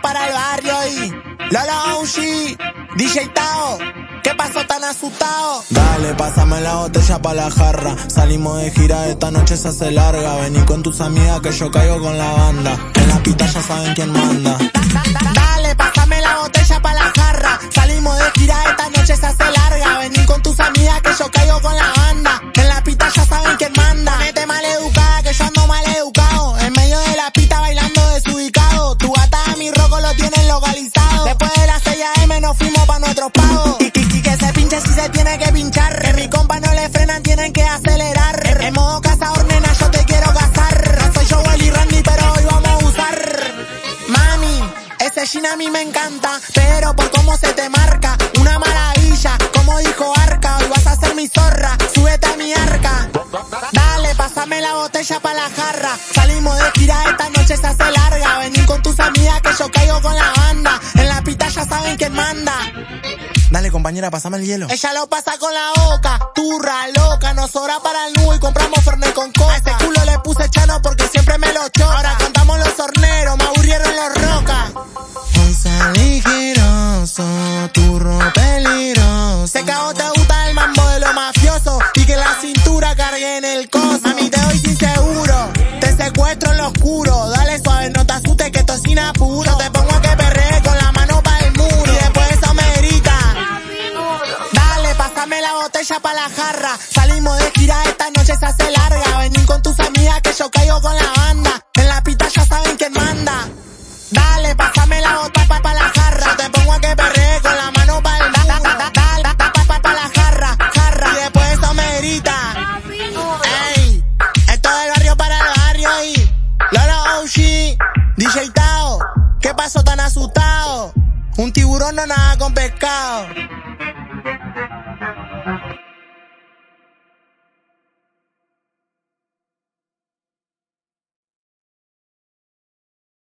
para el barrio y Lolo Uchi, DJ Tao. ¿Qué pasó tan asustado? Dale, pásame la botella pa' la jarra. Salimos de gira, esta noche se hace larga. Vení con tus amigas que yo caigo con la banda. En la pita ya saben quién manda. Que si se tiene que pinchar. En mi compa no le frenan, tienen que acelerar. En modo cazador, nena, yo te quiero cazar. No soy yo, y Randy, pero hoy vamos a usar. Mami, ese jean a mí me encanta, pero por cómo se te marca, una maravilla, como dijo Arca, hoy vas a ser mi zorra, súbete a mi arca. Dale, pásame la botella pa' la jarra, salimos de gira, esta noche se hace larga, vení con tus amigas que yo caigo con la banda, en la pita ya saben quién manda. Dale, compañera, pásame el hielo. Ella lo pasa con la boca, turra, loca, nos sobra para el nudo y compramos Fernet con coca. A ese culo le puse chano porque siempre me lo choca. Ahora cantamos los horneros, me aburrieron los rocas. Onza ligeroso, turro peligroso. Se cagó, te gusta el mambo de lo mafioso y que la cintura cargue en el coso. Mami, te doy sin seguro, te secuestro en lo oscuro. La botella pa' la jarra. Salimos de gira, esta noche se hace larga. Vení con tus amigas que yo caigo con la banda. En la pita ya saben quién manda. Dale, pásame la botella pa, la jarra. Yo te pongo a que perree con la mano pa' el muro. Dale, pa, pa, pa, la jarra, jarra. Y después eso me grita. Ey, esto del barrio para el barrio y Lolo OG, DJ Tao. ¿Qué pasó tan asustado? Un tiburón no nada con pescado.